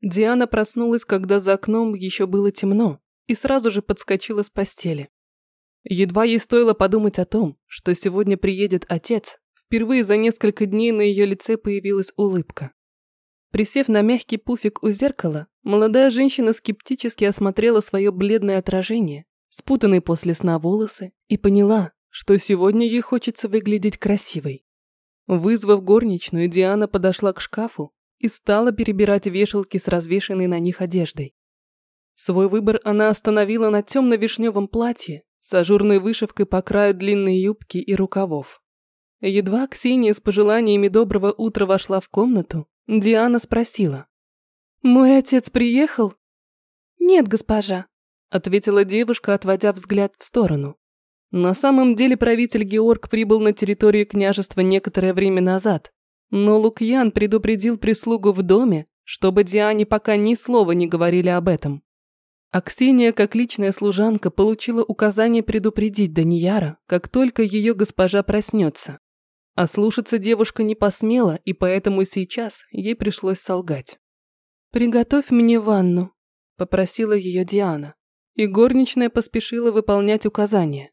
Диана проснулась, когда за окном еще было темно, и сразу же подскочила с постели. Едва ей стоило подумать о том, что сегодня приедет отец, впервые за несколько дней на ее лице появилась улыбка. Присев на мягкий пуфик у зеркала, молодая женщина скептически осмотрела свое бледное отражение, спутанные после сна волосы, и поняла, что сегодня ей хочется выглядеть красивой. Вызвав горничную, Диана подошла к шкафу и стала перебирать вешалки с развешенной на них одеждой. Свой выбор она остановила на темно-вишневом платье с ажурной вышивкой по краю длинной юбки и рукавов. Едва Ксения с пожеланиями доброго утра вошла в комнату, Диана спросила. «Мой отец приехал?» «Нет, госпожа», – ответила девушка, отводя взгляд в сторону. На самом деле правитель Георг прибыл на территорию княжества некоторое время назад, но Лукьян предупредил прислугу в доме, чтобы Диане пока ни слова не говорили об этом. А Ксения, как личная служанка, получила указание предупредить Данияра, как только ее госпожа проснется. А слушаться девушка не посмела, и поэтому сейчас ей пришлось солгать. «Приготовь мне ванну», – попросила ее Диана. И горничная поспешила выполнять указания.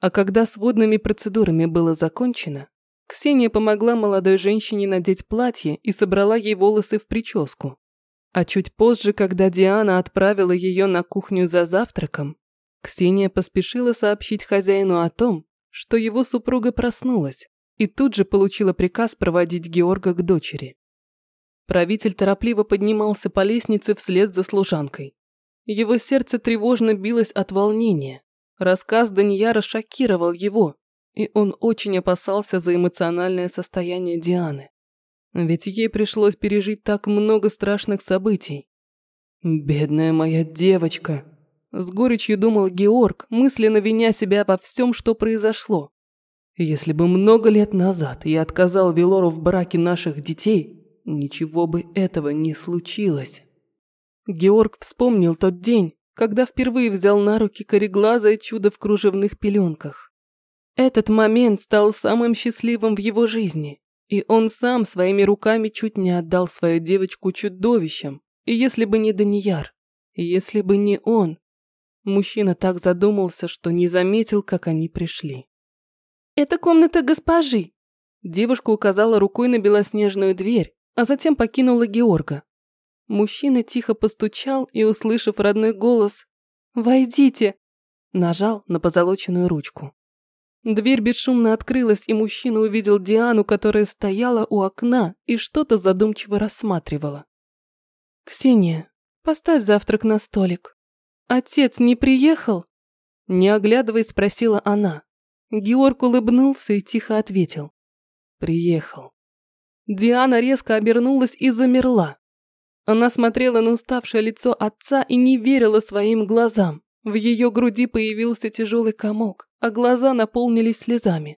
А когда с водными процедурами было закончено, Ксения помогла молодой женщине надеть платье и собрала ей волосы в прическу. А чуть позже, когда Диана отправила ее на кухню за завтраком, Ксения поспешила сообщить хозяину о том, что его супруга проснулась, и тут же получила приказ проводить Георга к дочери. Правитель торопливо поднимался по лестнице вслед за служанкой. Его сердце тревожно билось от волнения. Рассказ Данияра шокировал его, и он очень опасался за эмоциональное состояние Дианы. Ведь ей пришлось пережить так много страшных событий. «Бедная моя девочка!» С горечью думал Георг, мысленно виня себя во всем, что произошло. Если бы много лет назад я отказал Велору в браке наших детей, ничего бы этого не случилось. Георг вспомнил тот день, когда впервые взял на руки кореглазое чудо в кружевных пеленках. Этот момент стал самым счастливым в его жизни, и он сам своими руками чуть не отдал свою девочку чудовищам. И если бы не Данияр, если бы не он, мужчина так задумался, что не заметил, как они пришли. «Это комната госпожи!» Девушка указала рукой на белоснежную дверь, а затем покинула Георга. Мужчина тихо постучал и, услышав родной голос «Войдите!», нажал на позолоченную ручку. Дверь бесшумно открылась, и мужчина увидел Диану, которая стояла у окна и что-то задумчиво рассматривала. «Ксения, поставь завтрак на столик. Отец не приехал?» Не оглядываясь, спросила она. Георг улыбнулся и тихо ответил. «Приехал». Диана резко обернулась и замерла. Она смотрела на уставшее лицо отца и не верила своим глазам. В ее груди появился тяжелый комок, а глаза наполнились слезами.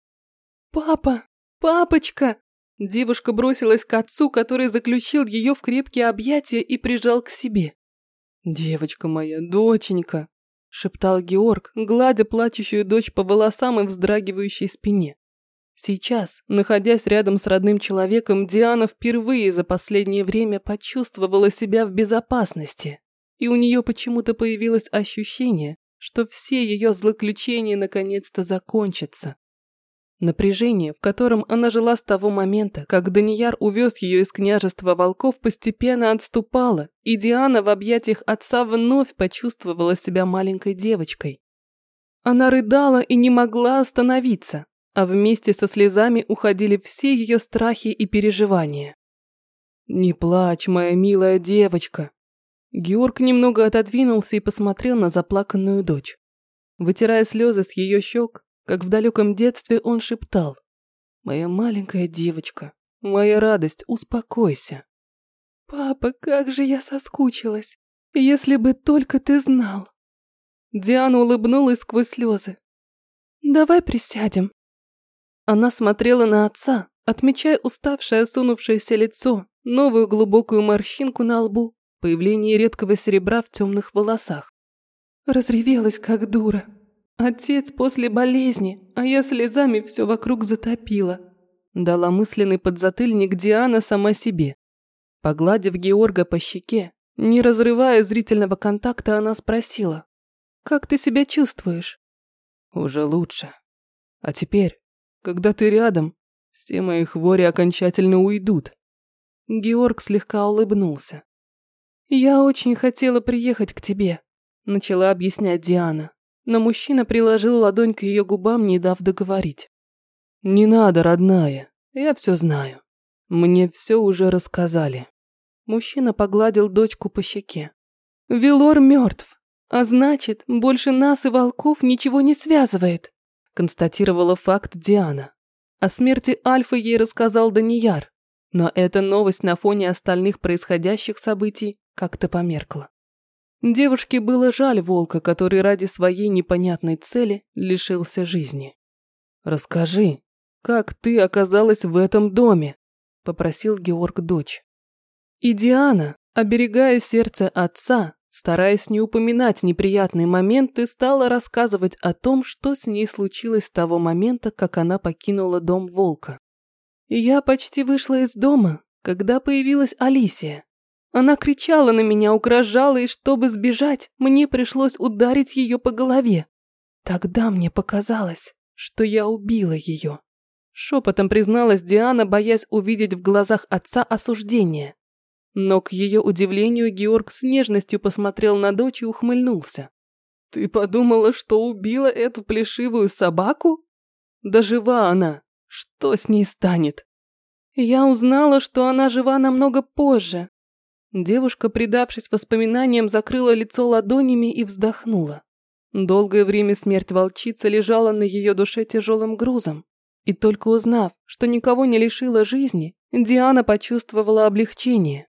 «Папа! Папочка!» Девушка бросилась к отцу, который заключил ее в крепкие объятия и прижал к себе. «Девочка моя, доченька!» – шептал Георг, гладя плачущую дочь по волосам и вздрагивающей спине. Сейчас, находясь рядом с родным человеком, Диана впервые за последнее время почувствовала себя в безопасности и у нее почему-то появилось ощущение, что все ее злоключения наконец-то закончатся. Напряжение, в котором она жила с того момента, как Данияр увез ее из княжества волков, постепенно отступало, и Диана в объятиях отца вновь почувствовала себя маленькой девочкой. Она рыдала и не могла остановиться, а вместе со слезами уходили все ее страхи и переживания. «Не плачь, моя милая девочка», Георг немного отодвинулся и посмотрел на заплаканную дочь. Вытирая слезы с ее щек, как в далеком детстве он шептал. «Моя маленькая девочка, моя радость, успокойся». «Папа, как же я соскучилась! Если бы только ты знал!» Диана улыбнулась сквозь слезы. «Давай присядем». Она смотрела на отца, отмечая уставшее осунувшееся лицо, новую глубокую морщинку на лбу появлении редкого серебра в темных волосах. Разревелась, как дура. Отец после болезни, а я слезами все вокруг затопила. Дала мысленный подзатыльник Диана сама себе. Погладив Георга по щеке, не разрывая зрительного контакта, она спросила. «Как ты себя чувствуешь?» «Уже лучше. А теперь, когда ты рядом, все мои хвори окончательно уйдут». Георг слегка улыбнулся. «Я очень хотела приехать к тебе», – начала объяснять Диана, но мужчина приложил ладонь к ее губам, не дав договорить. «Не надо, родная, я все знаю. Мне все уже рассказали». Мужчина погладил дочку по щеке. «Вилор мертв, а значит, больше нас и волков ничего не связывает», констатировала факт Диана. О смерти Альфы ей рассказал Данияр, но эта новость на фоне остальных происходящих событий как-то померкла. Девушке было жаль волка, который ради своей непонятной цели лишился жизни. «Расскажи, как ты оказалась в этом доме?» – попросил Георг дочь. И Диана, оберегая сердце отца, стараясь не упоминать неприятные моменты, стала рассказывать о том, что с ней случилось с того момента, как она покинула дом волка. Я почти вышла из дома, когда появилась Алисия. Она кричала на меня, угрожала, и чтобы сбежать, мне пришлось ударить ее по голове. Тогда мне показалось, что я убила ее. Шепотом призналась Диана, боясь увидеть в глазах отца осуждение. Но, к ее удивлению, Георг с нежностью посмотрел на дочь и ухмыльнулся. «Ты подумала, что убила эту плешивую собаку? Да жива она! Что с ней станет?» Я узнала, что она жива намного позже. Девушка, предавшись воспоминаниям, закрыла лицо ладонями и вздохнула. Долгое время смерть волчицы лежала на ее душе тяжелым грузом. И только узнав, что никого не лишила жизни, Диана почувствовала облегчение.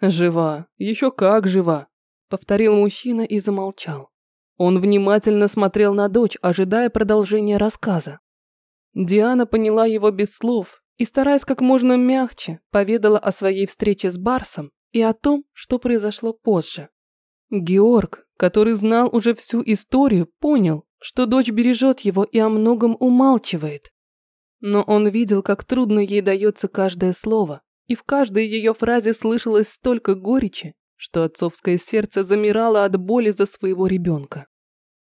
«Жива, еще как жива», – повторил мужчина и замолчал. Он внимательно смотрел на дочь, ожидая продолжения рассказа. Диана поняла его без слов и, стараясь как можно мягче, поведала о своей встрече с Барсом и о том, что произошло позже. Георг, который знал уже всю историю, понял, что дочь бережет его и о многом умалчивает. Но он видел, как трудно ей дается каждое слово, и в каждой ее фразе слышалось столько горечи, что отцовское сердце замирало от боли за своего ребенка.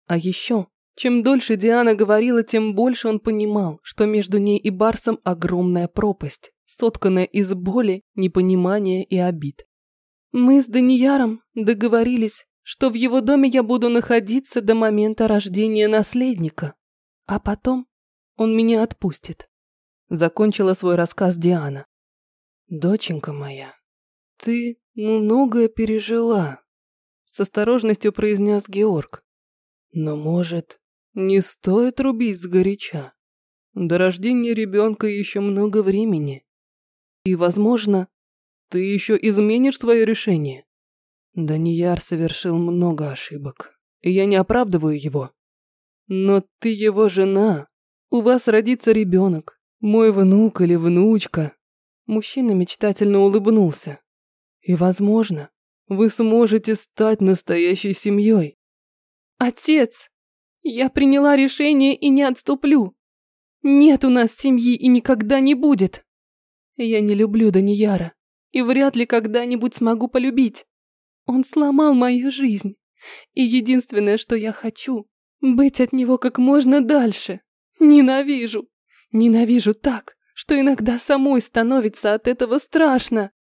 А еще, чем дольше Диана говорила, тем больше он понимал, что между ней и Барсом огромная пропасть, сотканная из боли, непонимания и обид. Мы с Данияром договорились, что в его доме я буду находиться до момента рождения наследника, а потом он меня отпустит. Закончила свой рассказ Диана. «Доченька моя, ты многое пережила», — с осторожностью произнес Георг. «Но, может, не стоит рубить сгоряча? До рождения ребенка еще много времени. И, возможно, ты еще изменишь свое решение». Данияр совершил много ошибок, и я не оправдываю его. Но ты его жена, у вас родится ребенок, мой внук или внучка, Мужчина мечтательно улыбнулся. И, возможно, вы сможете стать настоящей семьей. Отец, я приняла решение и не отступлю. Нет у нас семьи и никогда не будет. Я не люблю Данияра и вряд ли когда-нибудь смогу полюбить. Он сломал мою жизнь. И единственное, что я хочу, быть от него как можно дальше. Ненавижу. Ненавижу так, что иногда самой становится от этого страшно.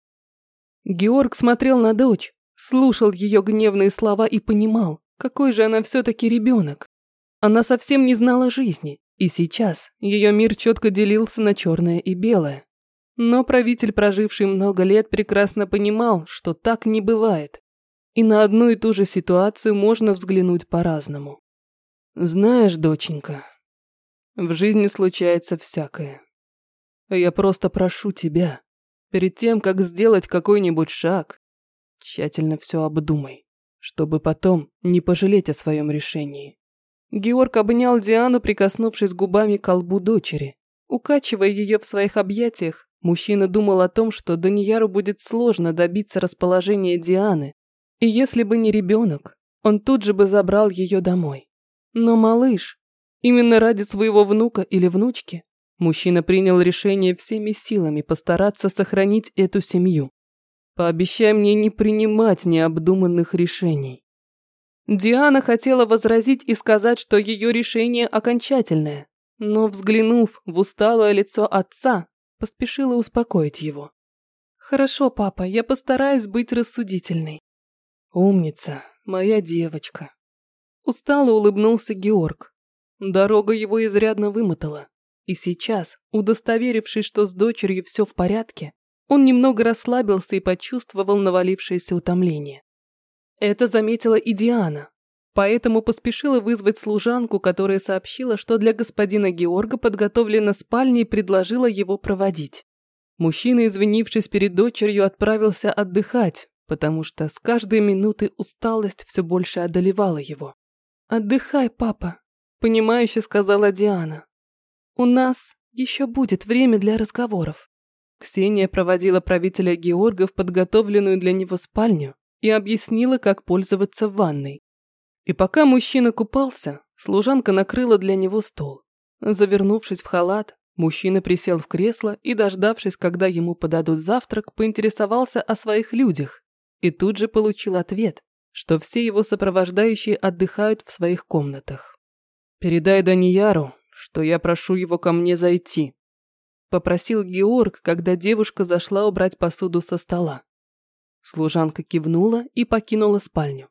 Георг смотрел на дочь, слушал ее гневные слова и понимал, какой же она все-таки ребенок. Она совсем не знала жизни, и сейчас ее мир четко делился на черное и белое. Но правитель, проживший много лет, прекрасно понимал, что так не бывает. И на одну и ту же ситуацию можно взглянуть по-разному. Знаешь, доченька, в жизни случается всякое. Я просто прошу тебя, перед тем, как сделать какой-нибудь шаг, тщательно все обдумай, чтобы потом не пожалеть о своем решении. Георг обнял Диану, прикоснувшись губами к колбу дочери. Укачивая ее в своих объятиях, мужчина думал о том, что Данияру будет сложно добиться расположения Дианы, и если бы не ребенок, он тут же бы забрал ее домой. Но малыш, именно ради своего внука или внучки, Мужчина принял решение всеми силами постараться сохранить эту семью. Пообещай мне не принимать необдуманных решений. Диана хотела возразить и сказать, что ее решение окончательное, но, взглянув в усталое лицо отца, поспешила успокоить его. «Хорошо, папа, я постараюсь быть рассудительной». «Умница, моя девочка». Устало улыбнулся Георг. Дорога его изрядно вымотала. И сейчас, удостоверившись, что с дочерью все в порядке, он немного расслабился и почувствовал навалившееся утомление. Это заметила и Диана, поэтому поспешила вызвать служанку, которая сообщила, что для господина Георга подготовлена спальня и предложила его проводить. Мужчина, извинившись перед дочерью, отправился отдыхать, потому что с каждой минуты усталость все больше одолевала его. «Отдыхай, папа», – понимающе сказала Диана. «У нас еще будет время для разговоров». Ксения проводила правителя Георга в подготовленную для него спальню и объяснила, как пользоваться ванной. И пока мужчина купался, служанка накрыла для него стол. Завернувшись в халат, мужчина присел в кресло и, дождавшись, когда ему подадут завтрак, поинтересовался о своих людях. И тут же получил ответ, что все его сопровождающие отдыхают в своих комнатах. «Передай Данияру, что я прошу его ко мне зайти», попросил Георг, когда девушка зашла убрать посуду со стола. Служанка кивнула и покинула спальню.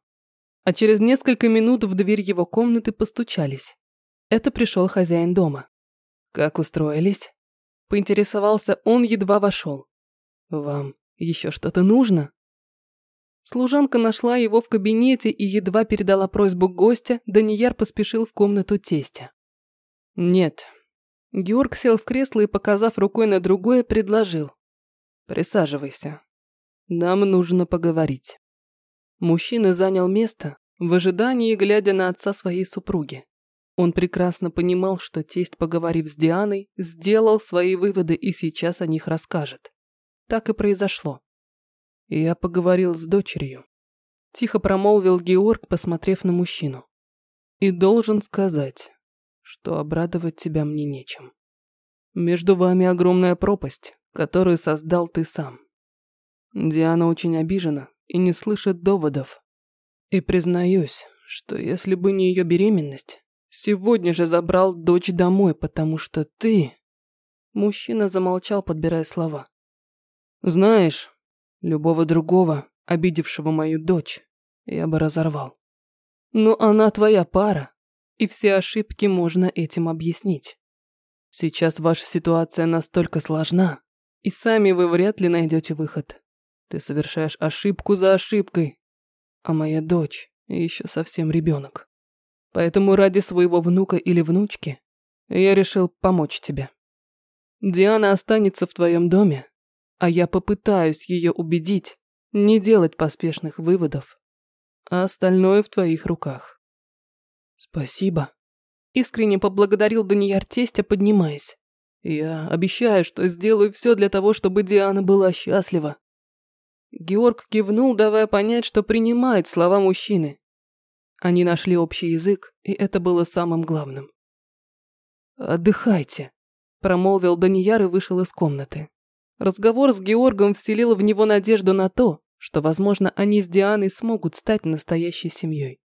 А через несколько минут в дверь его комнаты постучались. Это пришел хозяин дома. «Как устроились?» Поинтересовался он, едва вошел. «Вам еще что-то нужно?» Служанка нашла его в кабинете и едва передала просьбу гостя, Данияр поспешил в комнату тестя. «Нет». Георг сел в кресло и, показав рукой на другое, предложил. «Присаживайся. Нам нужно поговорить». Мужчина занял место, в ожидании, глядя на отца своей супруги. Он прекрасно понимал, что тесть, поговорив с Дианой, сделал свои выводы и сейчас о них расскажет. Так и произошло. Я поговорил с дочерью. Тихо промолвил Георг, посмотрев на мужчину. И должен сказать, что обрадовать тебя мне нечем. Между вами огромная пропасть, которую создал ты сам. Диана очень обижена и не слышит доводов. И признаюсь, что если бы не ее беременность, сегодня же забрал дочь домой, потому что ты...» Мужчина замолчал, подбирая слова. «Знаешь, любого другого, обидевшего мою дочь, я бы разорвал. Но она твоя пара, и все ошибки можно этим объяснить. Сейчас ваша ситуация настолько сложна, и сами вы вряд ли найдете выход. Ты совершаешь ошибку за ошибкой. А моя дочь еще совсем ребенок. Поэтому ради своего внука или внучки я решил помочь тебе. Диана останется в твоем доме, а я попытаюсь ее убедить не делать поспешных выводов, а остальное в твоих руках. Спасибо. Искренне поблагодарил Данияр тестя, поднимаясь. Я обещаю, что сделаю все для того, чтобы Диана была счастлива. Георг кивнул, давая понять, что принимает слова мужчины. Они нашли общий язык, и это было самым главным. «Отдыхайте», – промолвил Данияр и вышел из комнаты. Разговор с Георгом вселил в него надежду на то, что, возможно, они с Дианой смогут стать настоящей семьей.